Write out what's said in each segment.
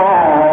Oh.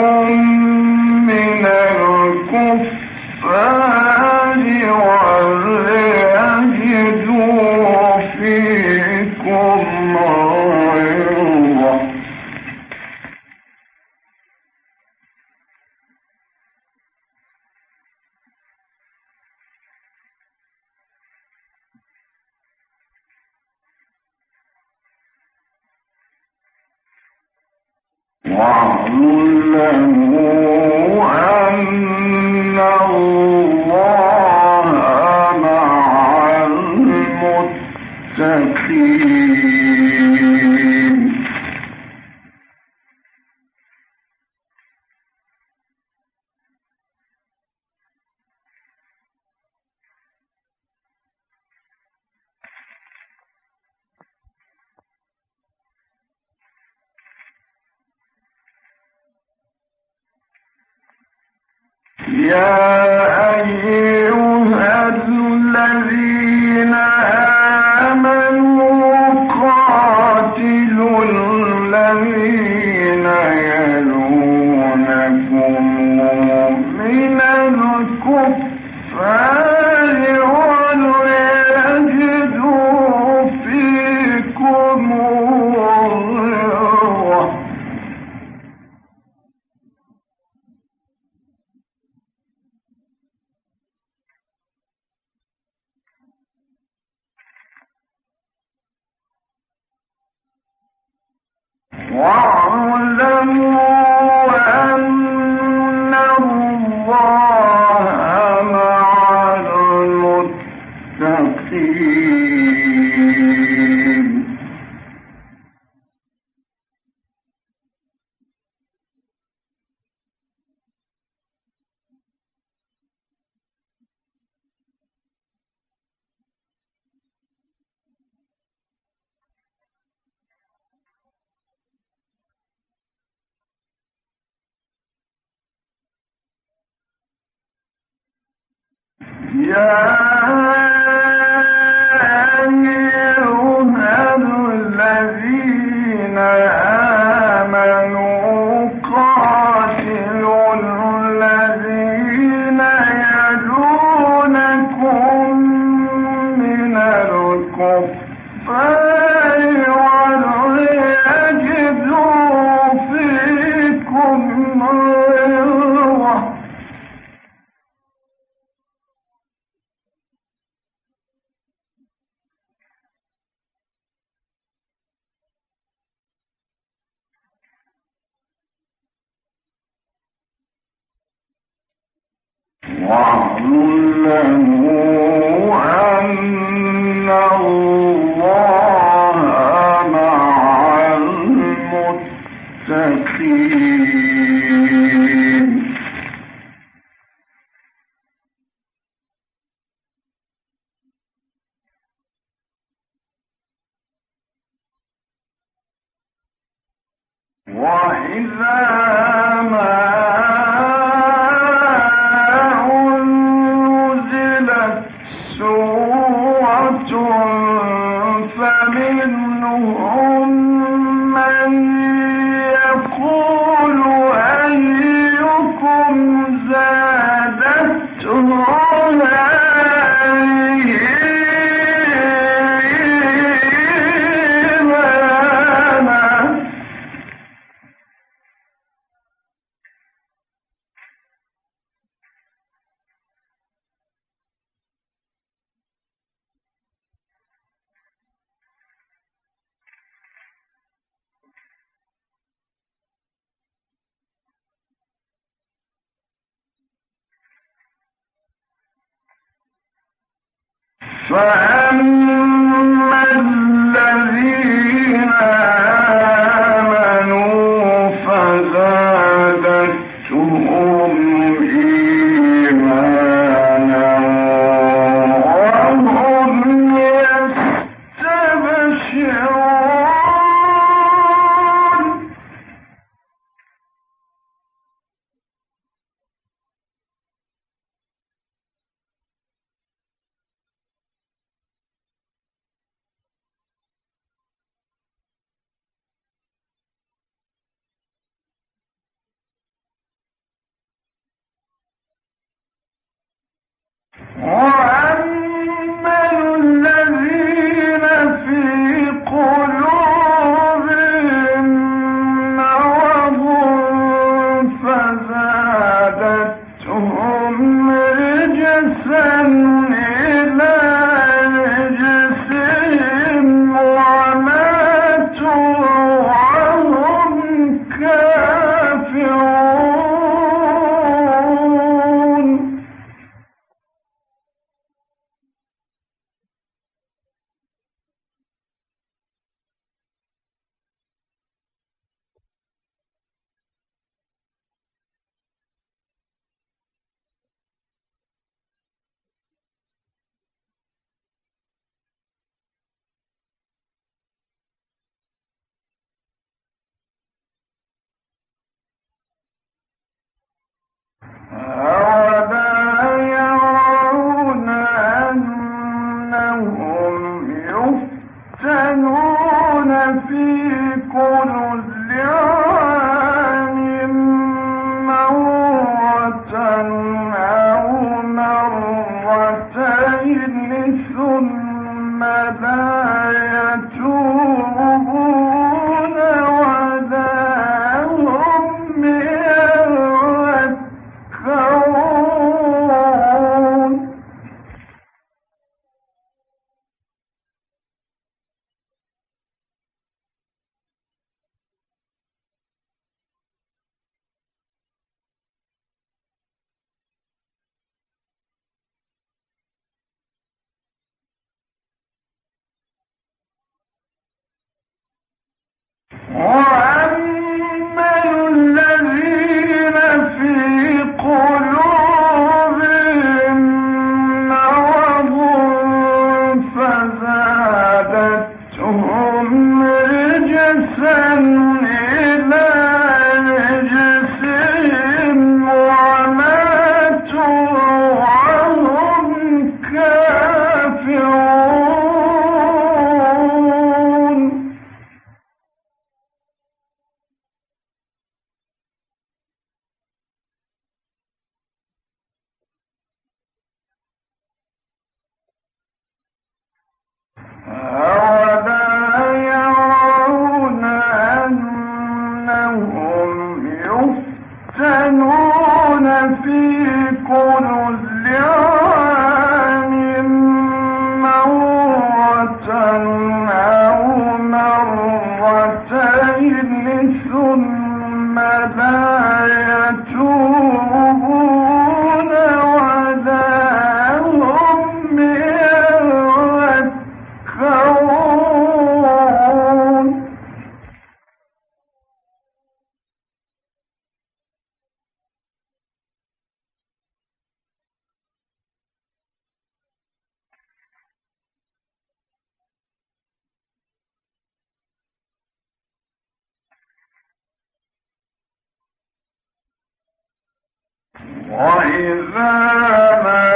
Oh. وعلى الله فأما الذين وإذا ما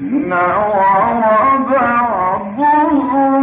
نوع بعضهم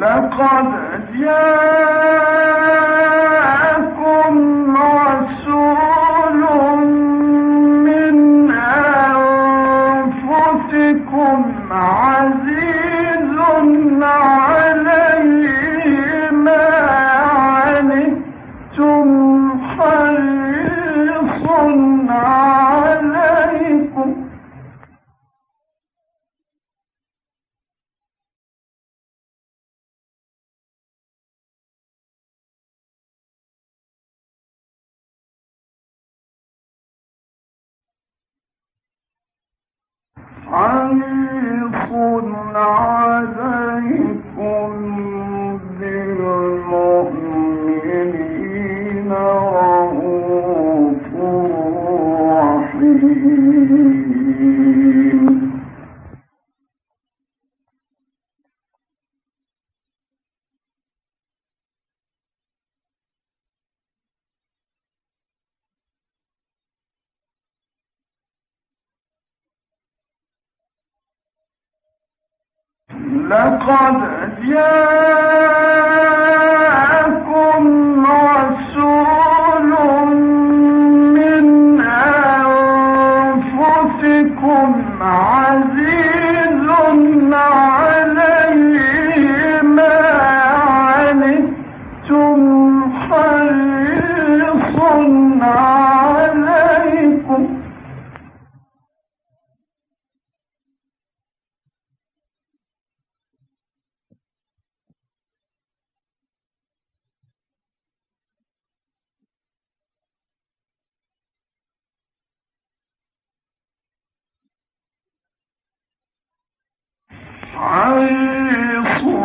لقد جاءكم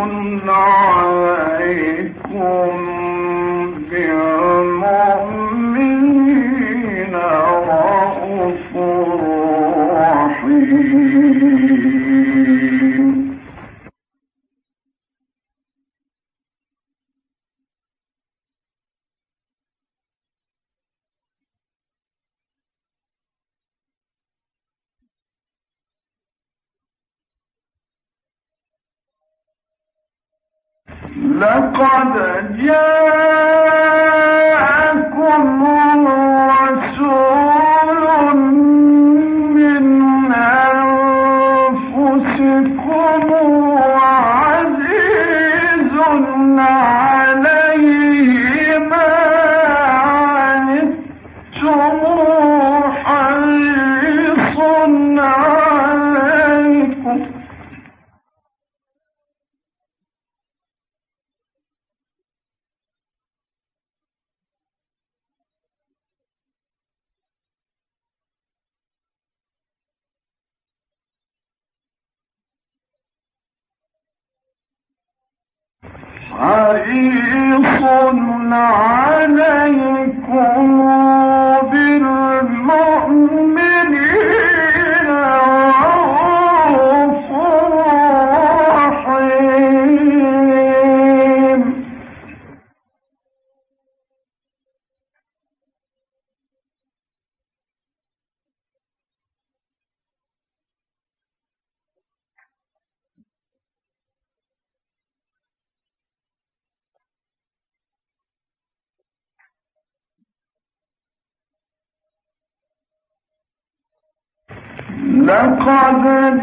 لقد حريص عليكم لقد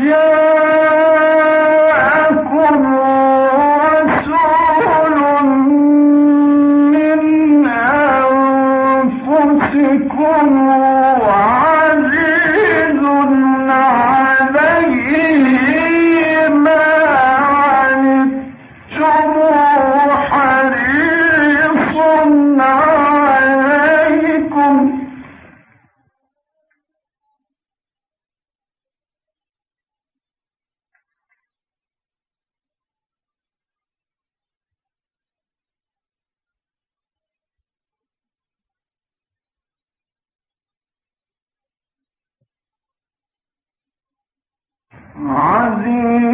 Yeah! عزيز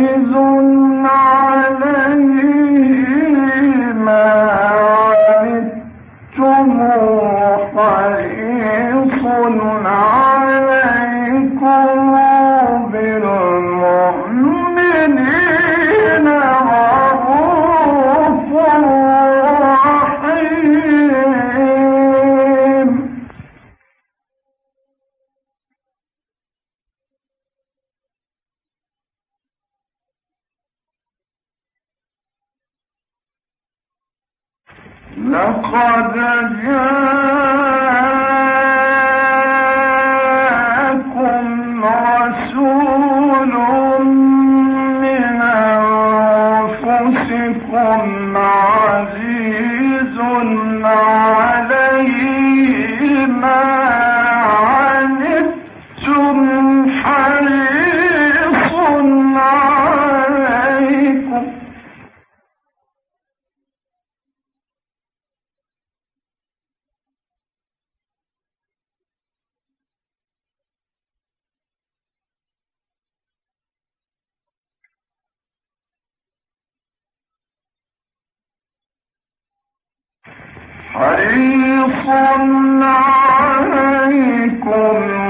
حريص عليكم.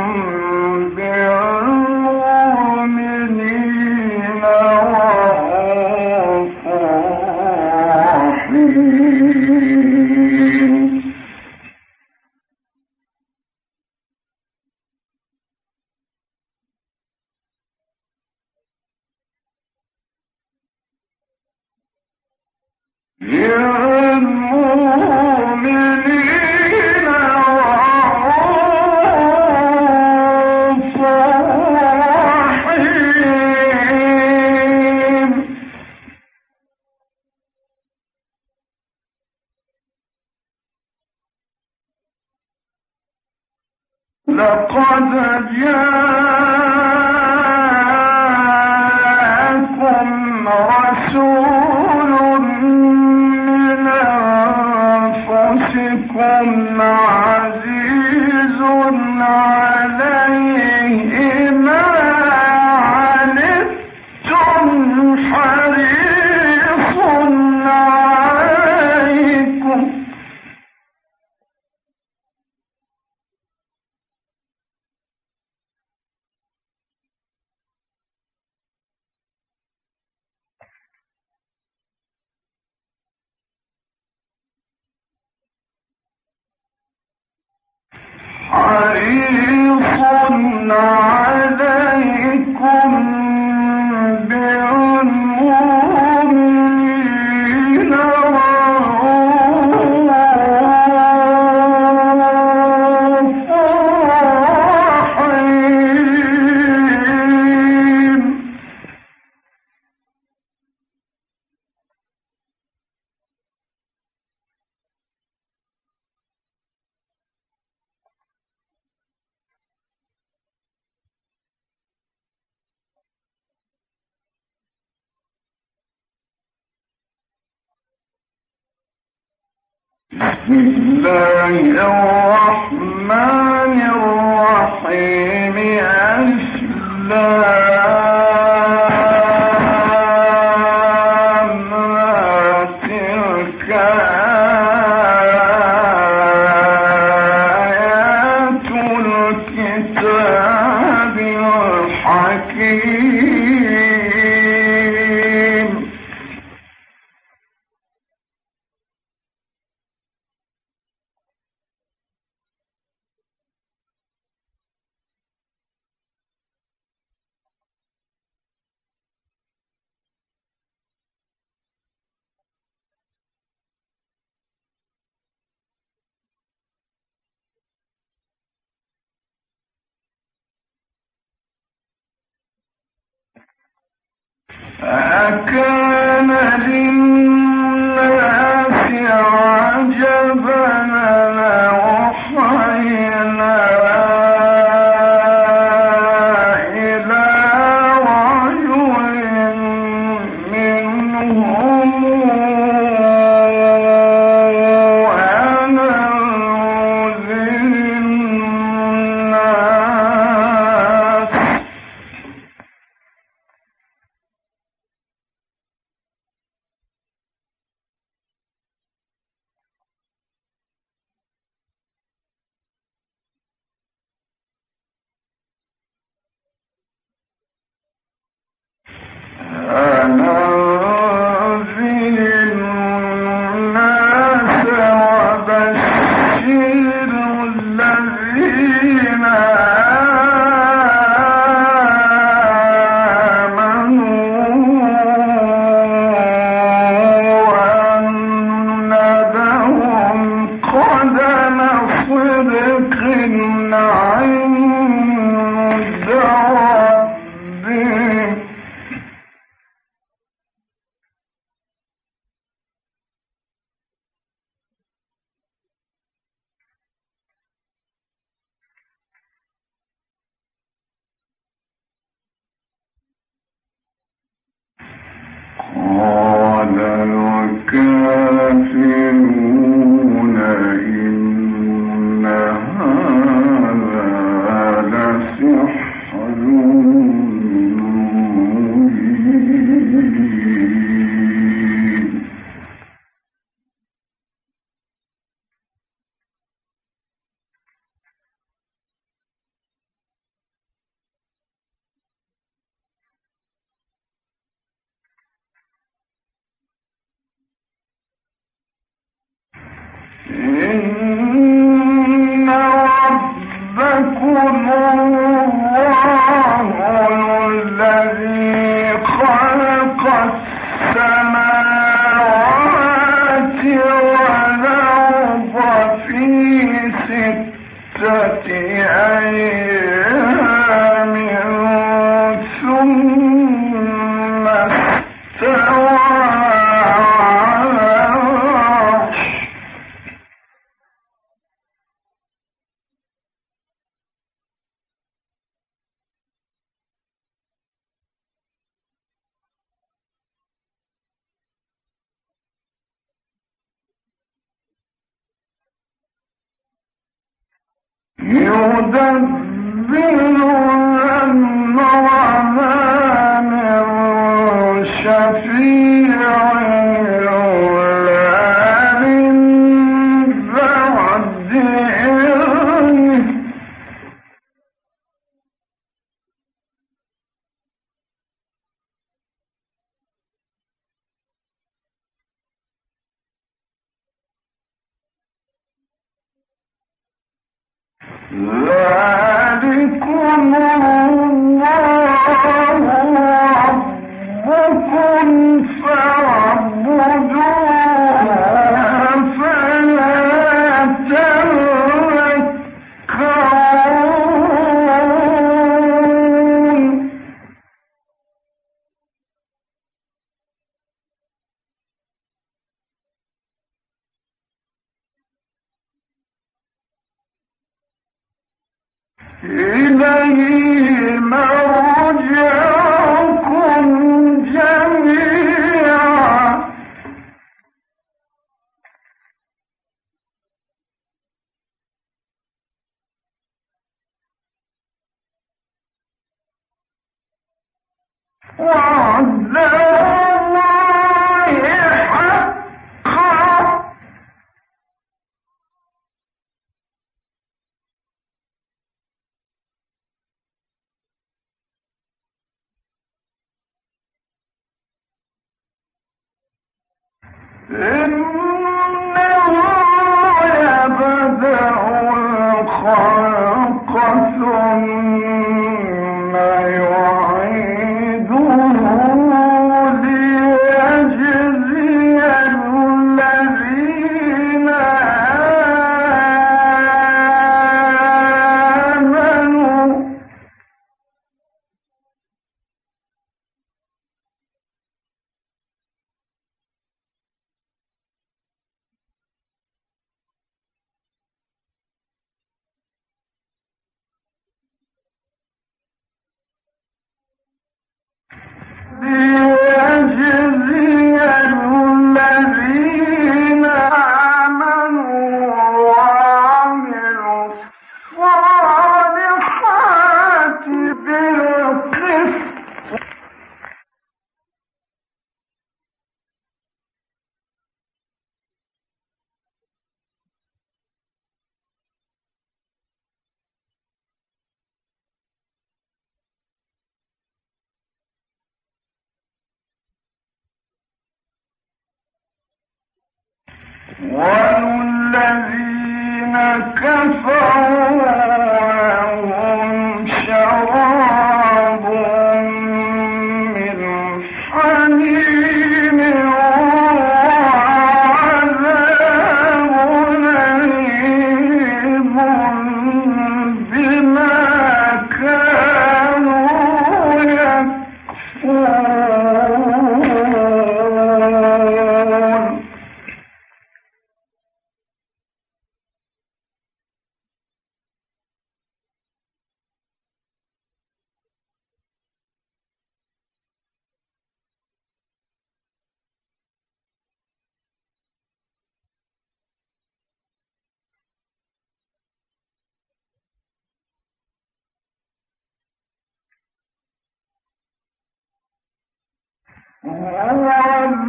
Good.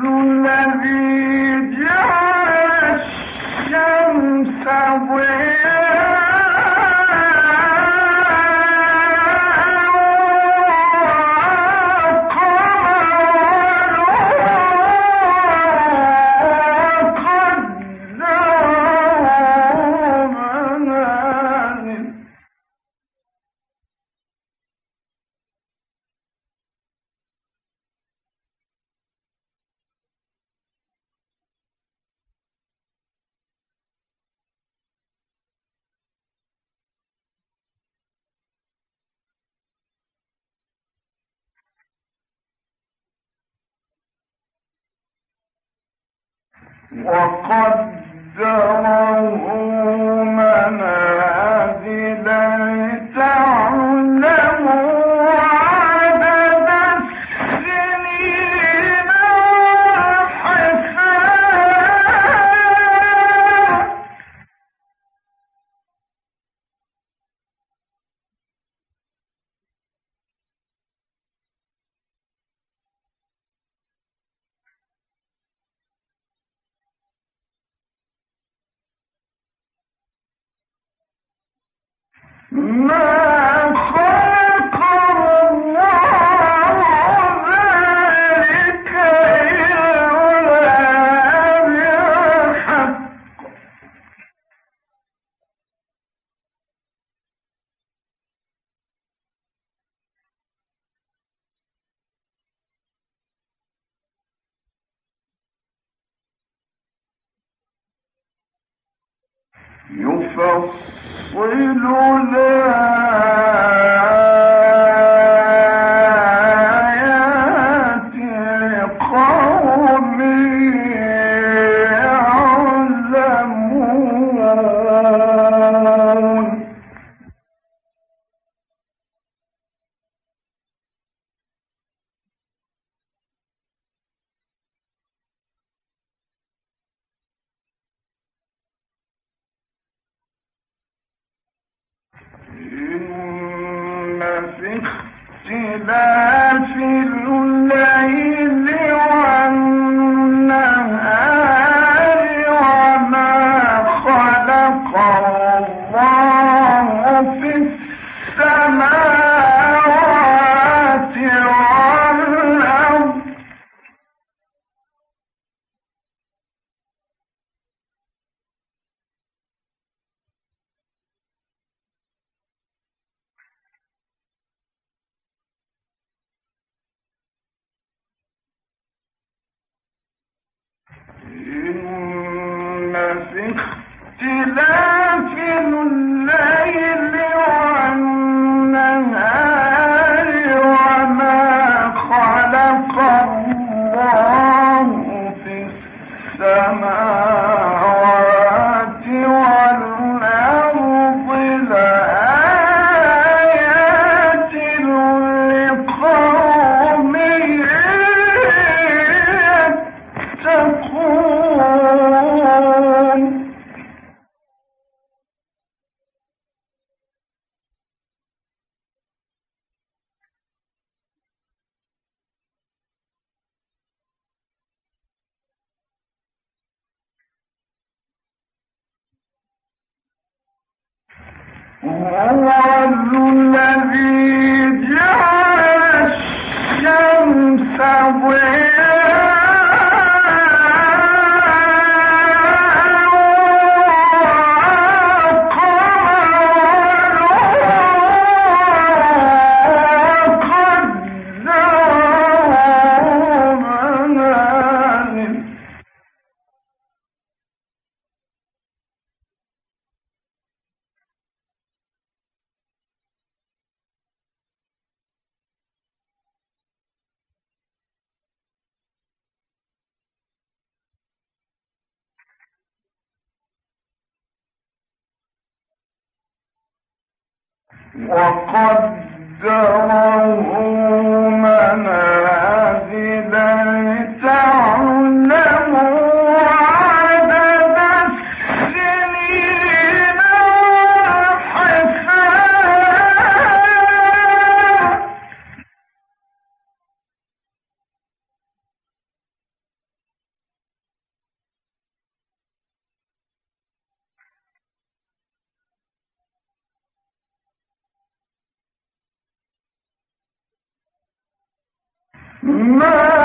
الذي جعل الشمس وقدره ما في الليل والنهار. Somewhere. وقدره ما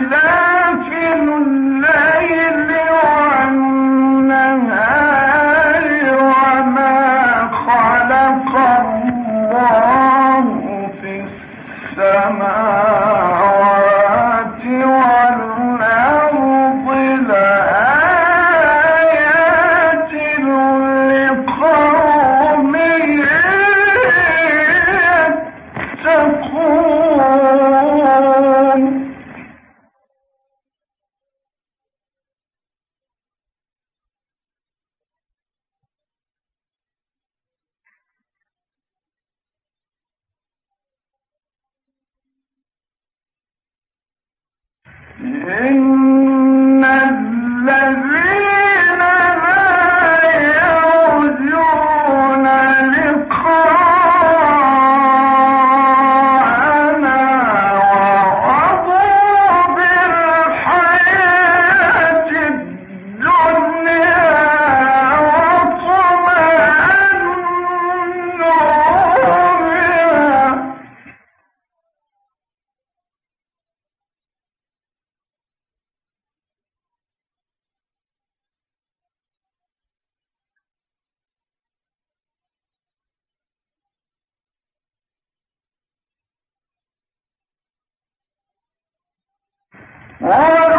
لكن All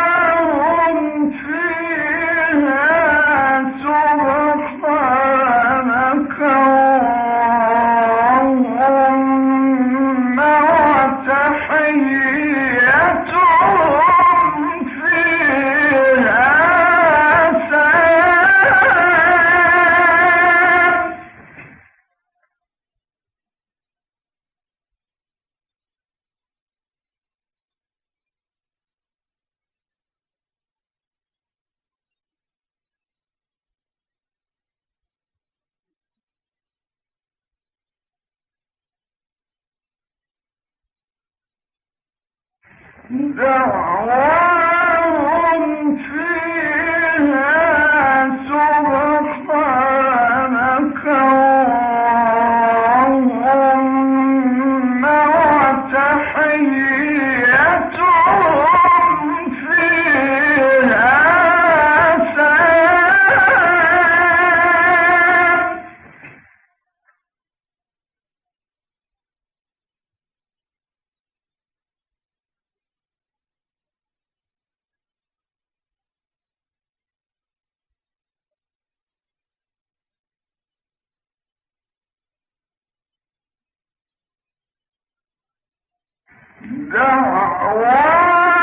دعواهم فيها دعواهم فيها دعواهم